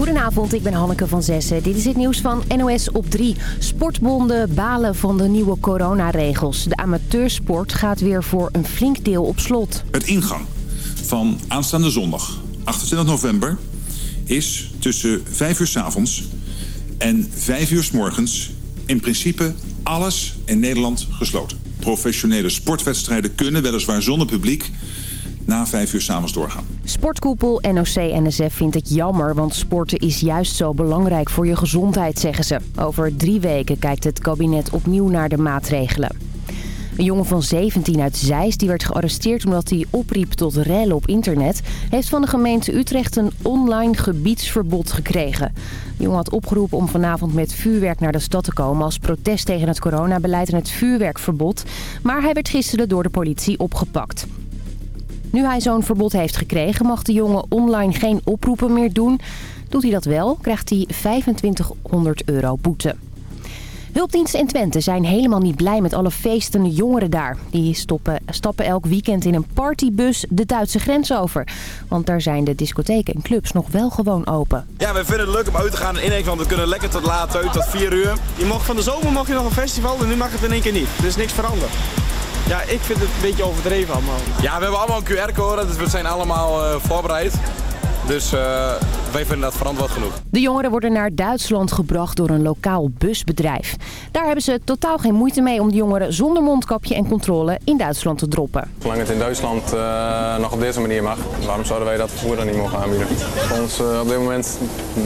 Goedenavond, ik ben Hanneke van Zessen. Dit is het nieuws van NOS op 3. Sportbonden balen van de nieuwe coronaregels. De amateursport gaat weer voor een flink deel op slot. Het ingang van aanstaande zondag, 28 november, is tussen 5 uur s avonds en 5 uur s morgens in principe alles in Nederland gesloten. Professionele sportwedstrijden kunnen weliswaar zonder publiek na vijf uur s'avonds doorgaan. Sportkoepel NOC-NSF vindt het jammer, want sporten is juist zo belangrijk voor je gezondheid, zeggen ze. Over drie weken kijkt het kabinet opnieuw naar de maatregelen. Een jongen van 17 uit Zeist die werd gearresteerd omdat hij opriep tot rellen op internet... heeft van de gemeente Utrecht een online gebiedsverbod gekregen. De jongen had opgeroepen om vanavond met vuurwerk naar de stad te komen... als protest tegen het coronabeleid en het vuurwerkverbod. Maar hij werd gisteren door de politie opgepakt. Nu hij zo'n verbod heeft gekregen mag de jongen online geen oproepen meer doen. Doet hij dat wel, krijgt hij 2500 euro boete. Hulpdiensten in Twente zijn helemaal niet blij met alle feestende jongeren daar. Die stoppen, stappen elk weekend in een partybus de Duitse grens over. Want daar zijn de discotheken en clubs nog wel gewoon open. Ja, we vinden het leuk om uit te gaan in één want we kunnen lekker tot laat uit, tot 4 uur. Je mocht van de zomer mocht je nog een festival en nu mag het in één keer niet. Er is niks veranderd. Ja, ik vind het een beetje overdreven allemaal. Ja, we hebben allemaal een QR-code, dus we zijn allemaal uh, voorbereid. Dus uh, wij vinden dat verantwoord genoeg. De jongeren worden naar Duitsland gebracht door een lokaal busbedrijf. Daar hebben ze totaal geen moeite mee om de jongeren zonder mondkapje en controle in Duitsland te droppen. Zolang het in Duitsland uh, nog op deze manier mag, waarom zouden wij dat vervoer dan niet mogen aanbieden? Voor ons uh, op dit moment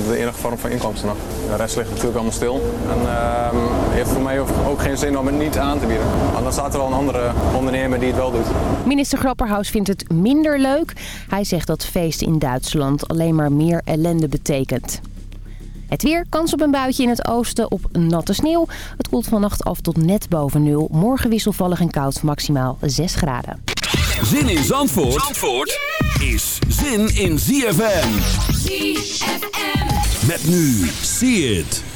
de enige vorm van inkomsten nog. De rest ligt natuurlijk allemaal stil. En uh, heeft voor mij ook geen zin om het niet aan te bieden. Want dan staat er wel een andere ondernemer die het wel doet. Minister Grapperhaus vindt het minder leuk. Hij zegt dat feesten in Duitsland alleen maar meer ellende betekent. Het weer, kans op een buitje in het oosten op natte sneeuw. Het koelt vannacht af tot net boven nul. Morgen wisselvallig en koud, maximaal 6 graden. Zin in Zandvoort, Zandvoort is zin in ZFM. ZFM. Met nu, see it.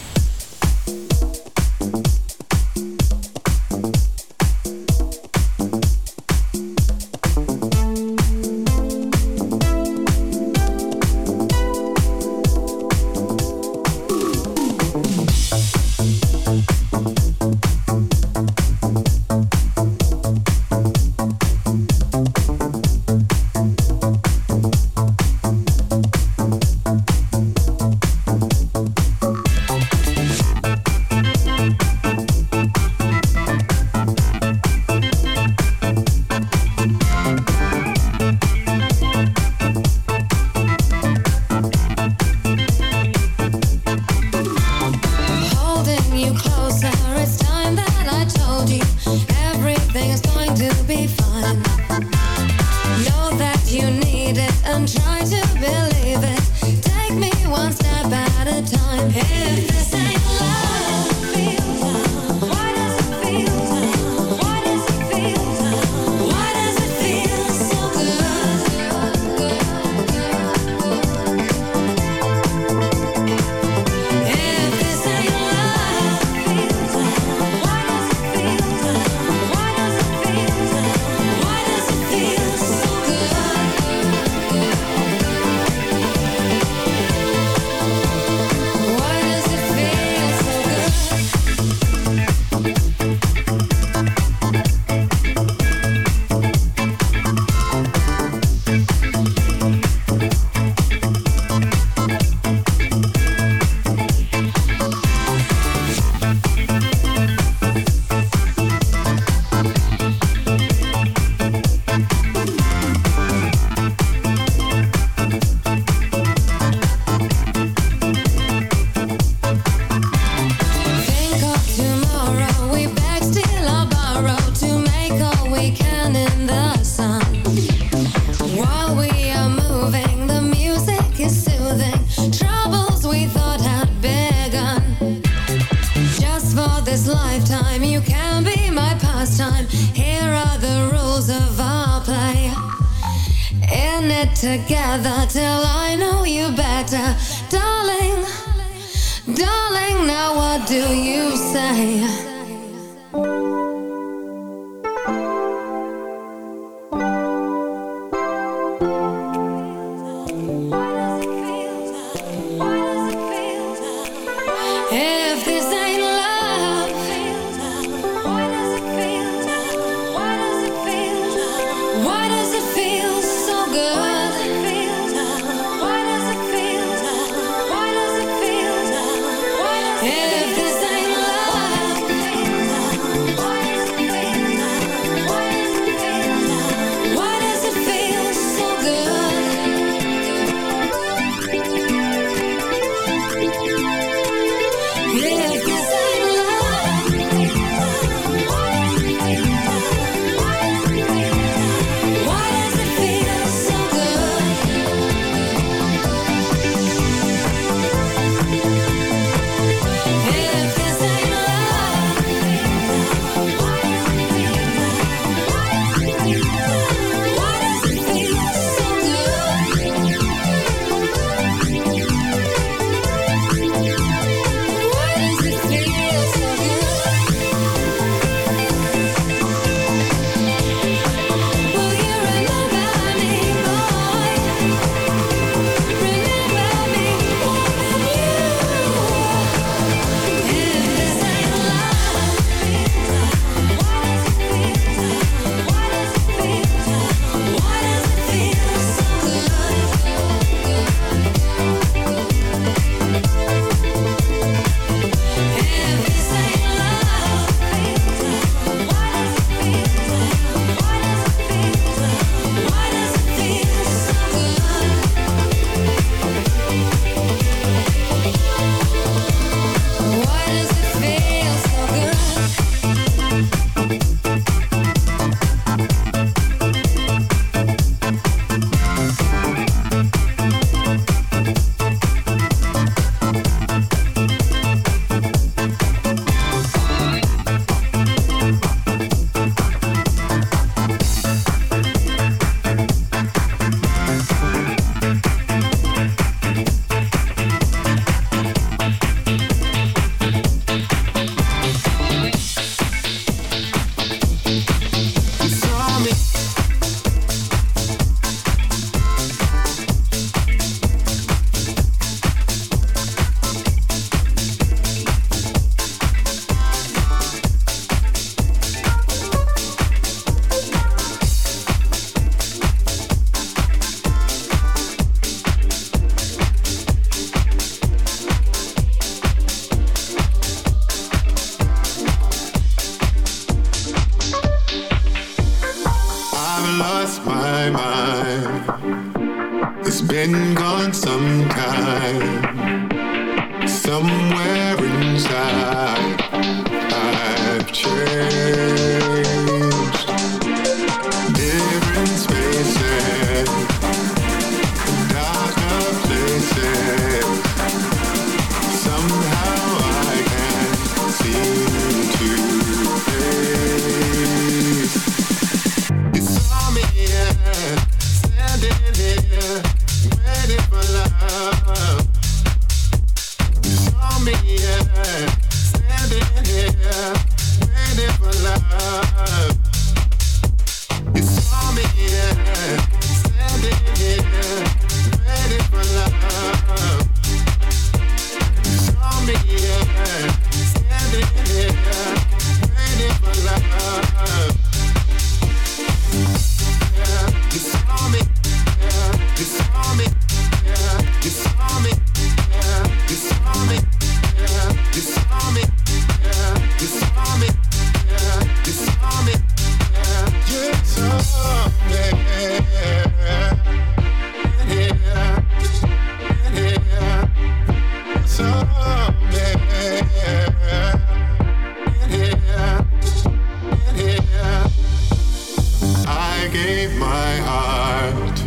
gave my heart.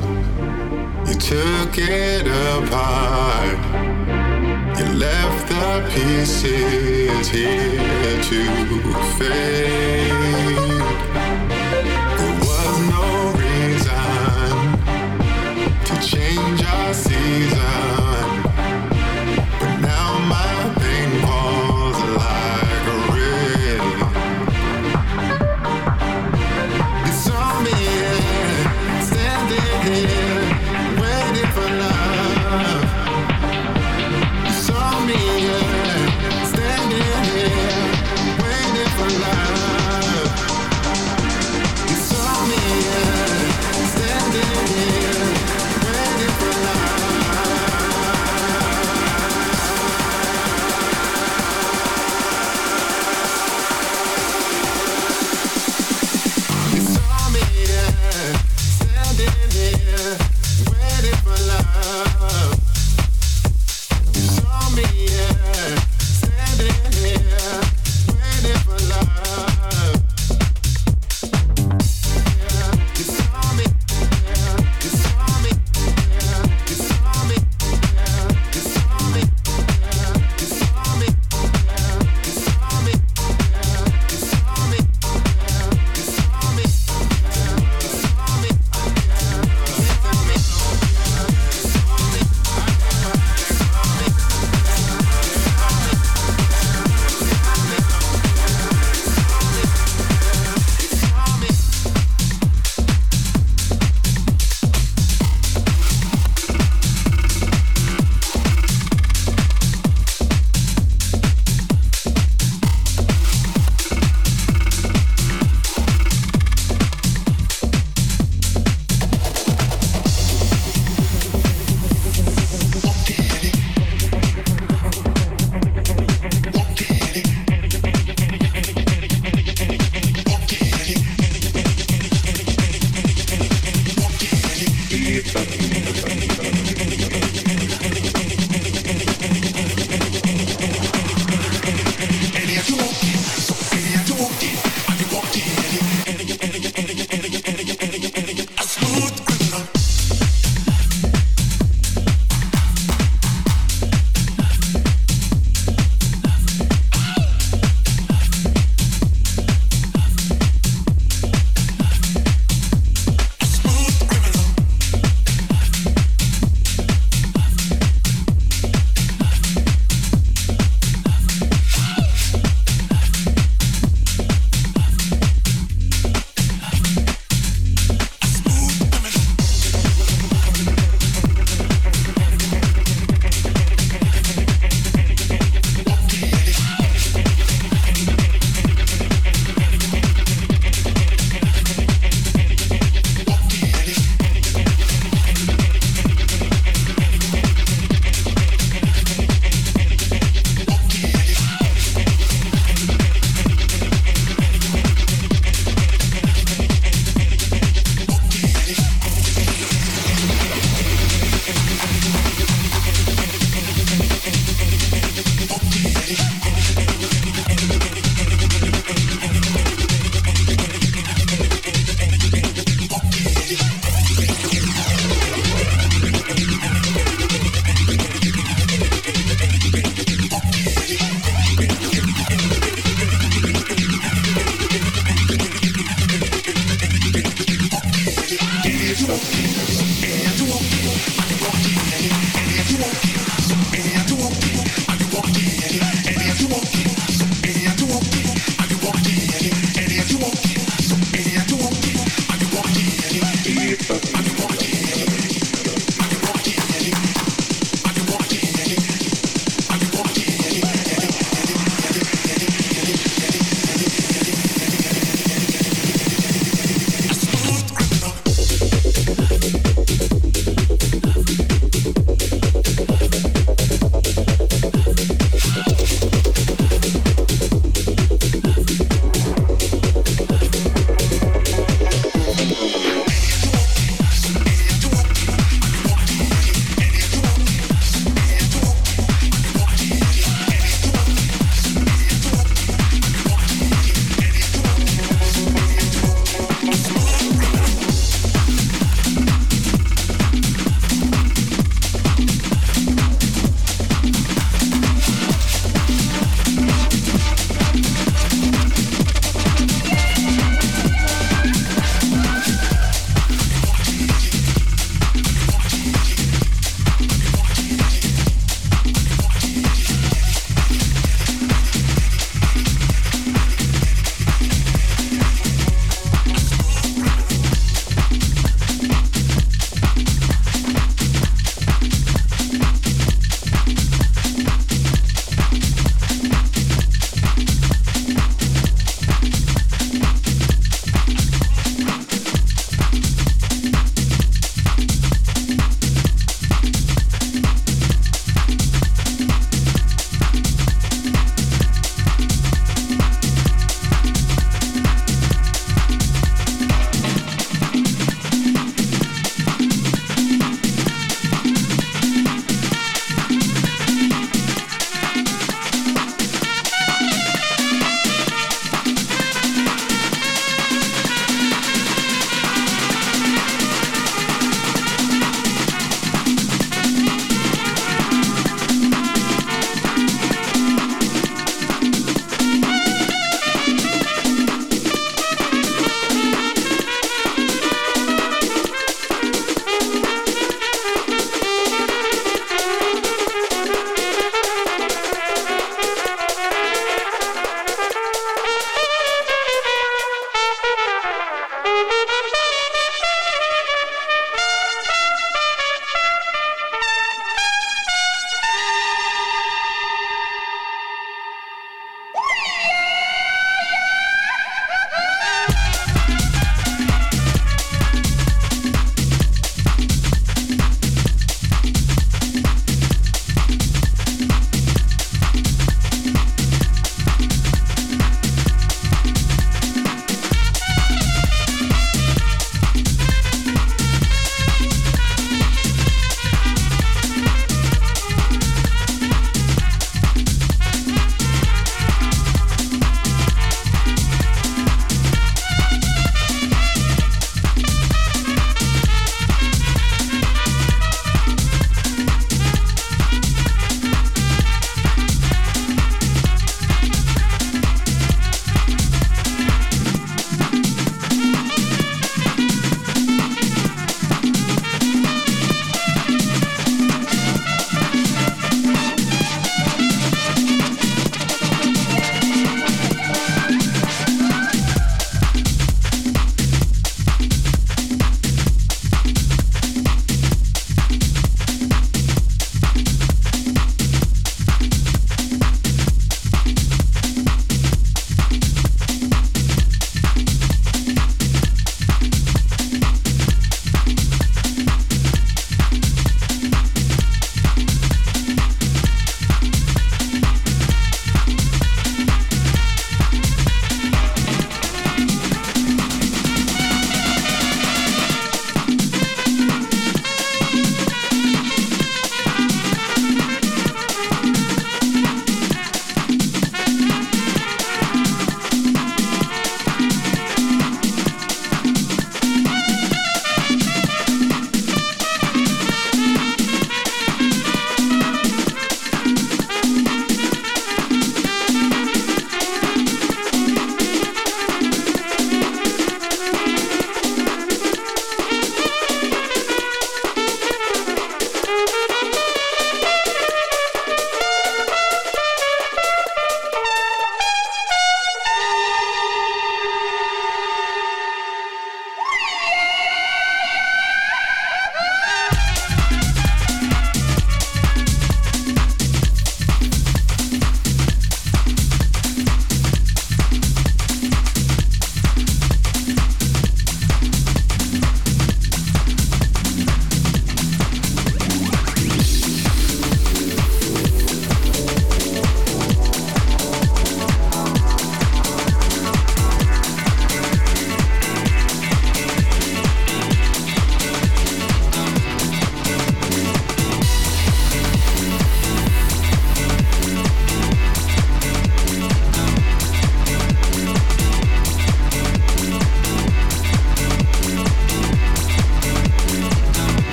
You took it apart. You left the pieces here to fade. There was no reason to change our season.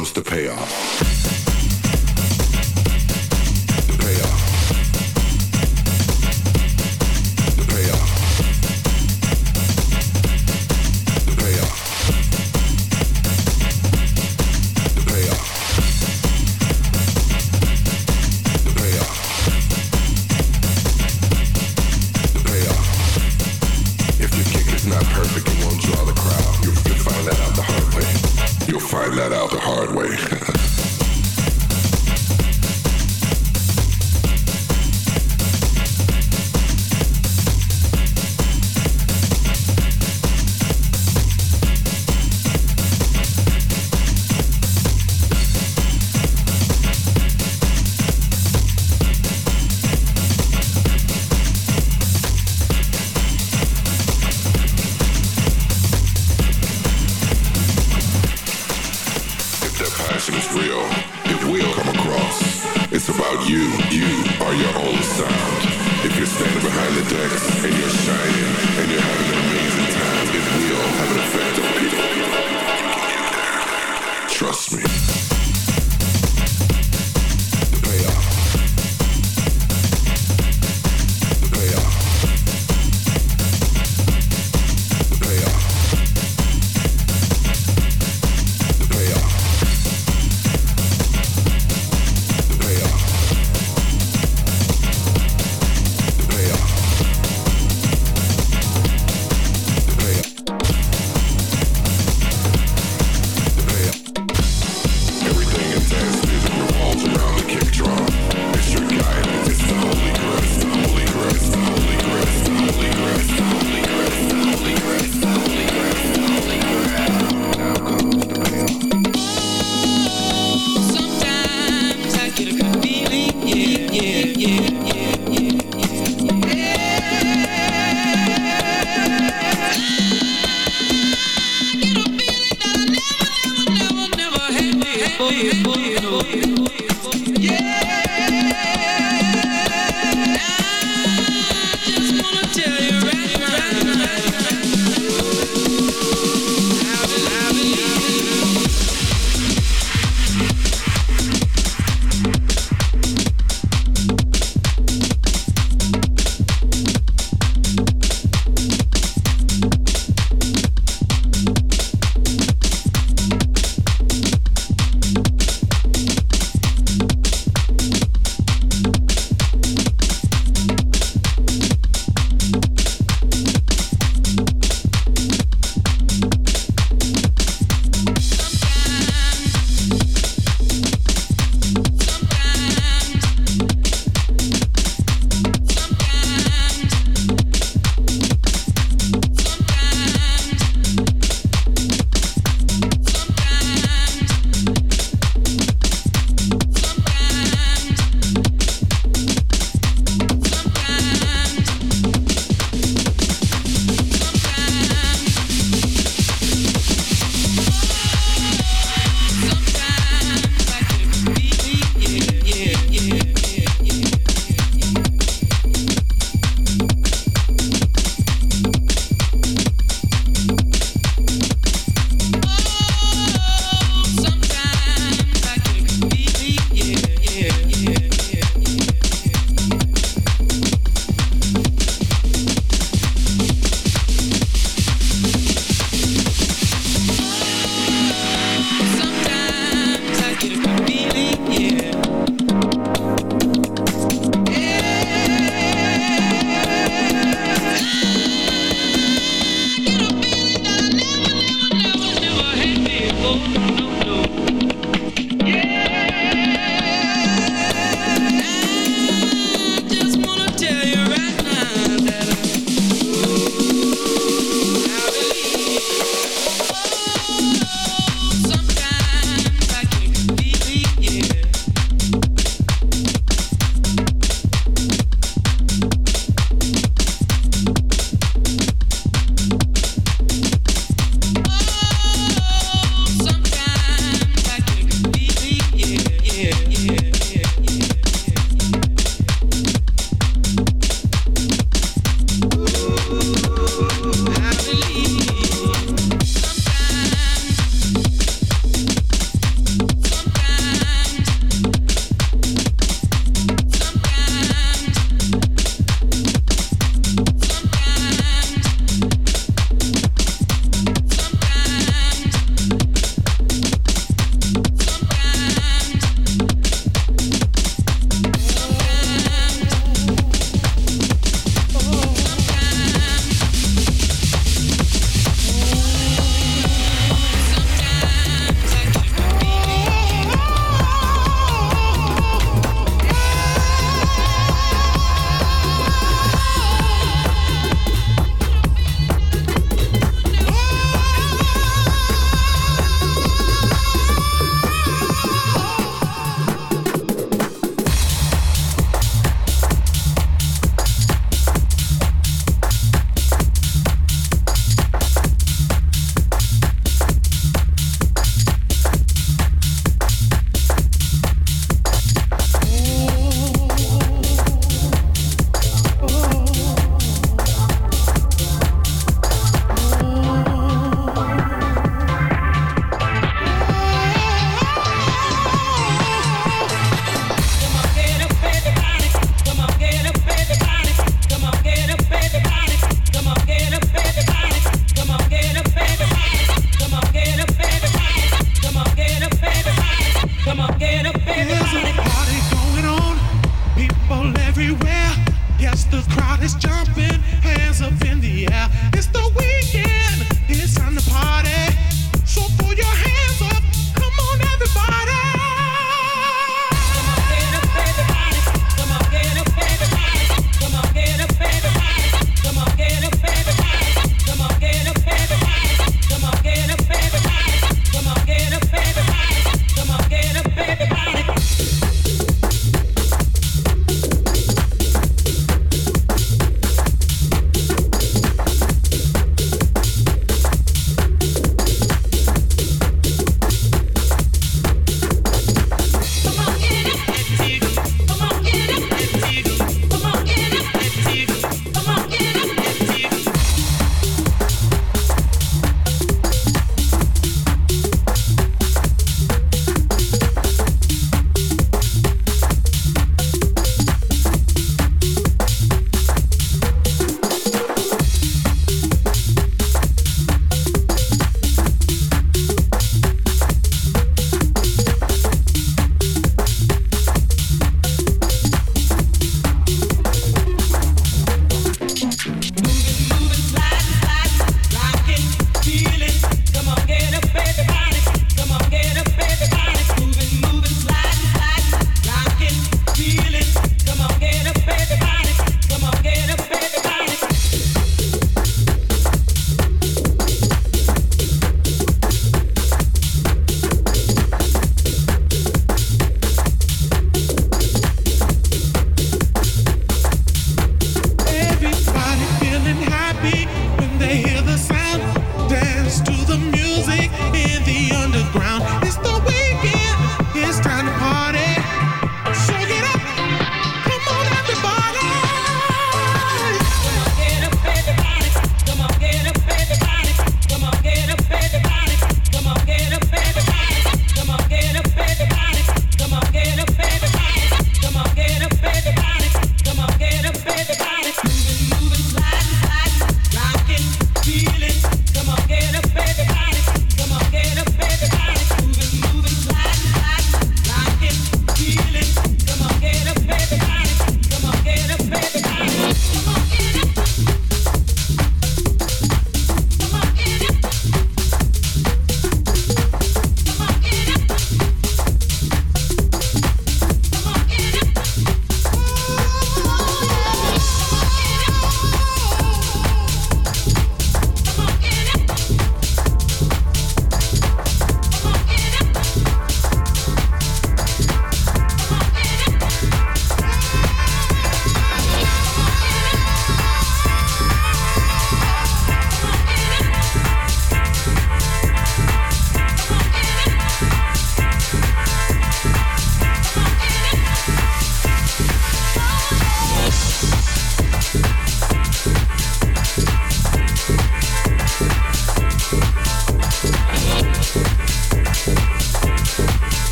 comes the payoff.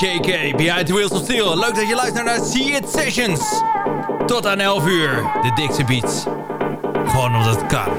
JK, Behind the Wheels of Steel. Leuk dat je luistert naar See It Sessions. Tot aan 11 uur, de Dixie Beats. Gewoon omdat het kan.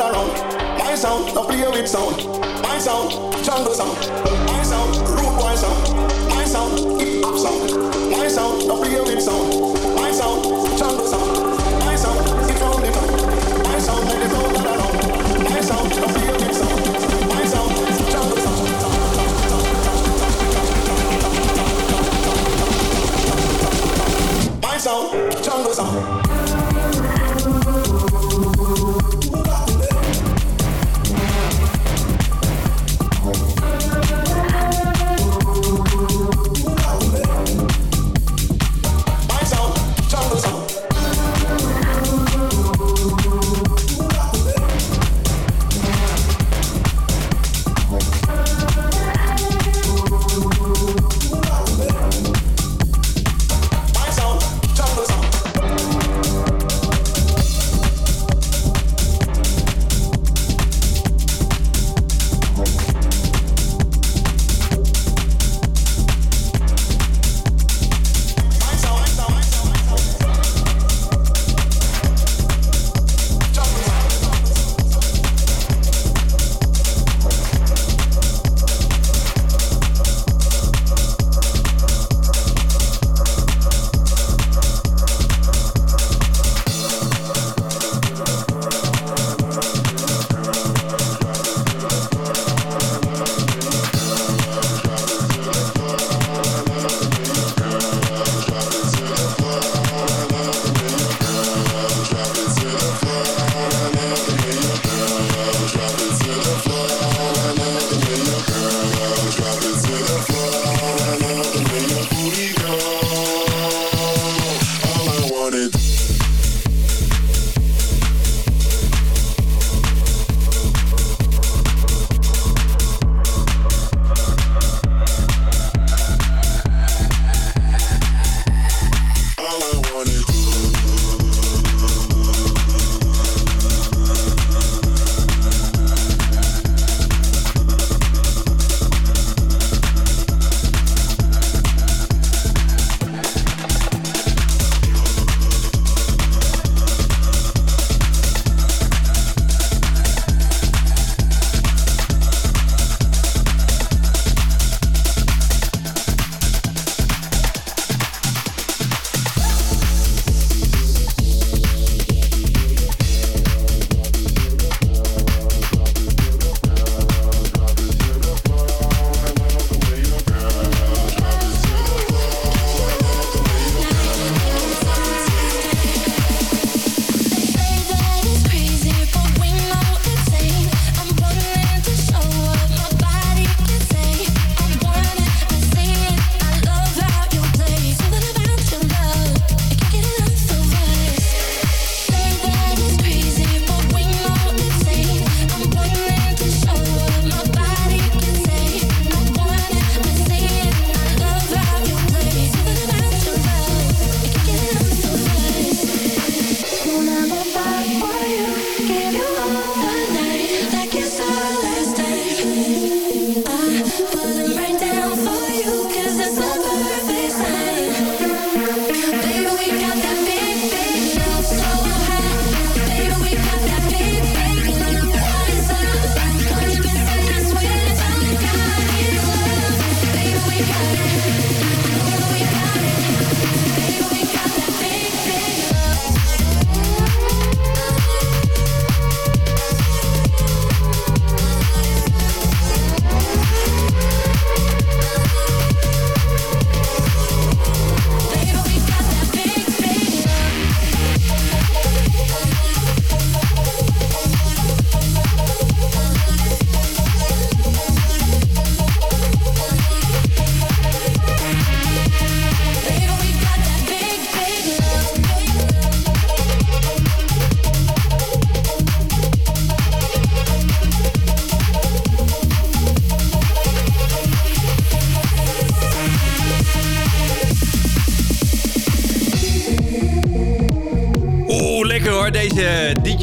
all around. My sound, no play with sound. My sound, jungle sound. My sound, root boy sound. My sound, hip hop sound. My sound, no play with sound. My sound, jungle sound. My sound, it's round it. My sound, let it round all around. My sound, no play with sound. My sound, jungle sound. My sound, jungle sound.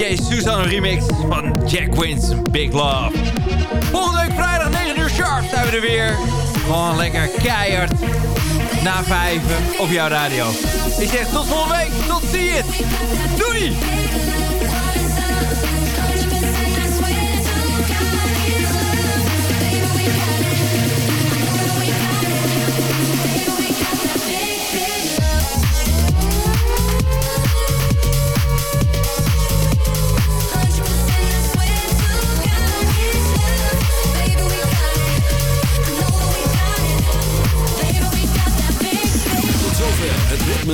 DJ Susan remix van Jack Wins Big Love. Volgende week vrijdag 9 uur sharp zijn we er weer. Gewoon lekker keihard. Na vijven op jouw radio. Ik zeg tot volgende week. Tot ziens. Doei!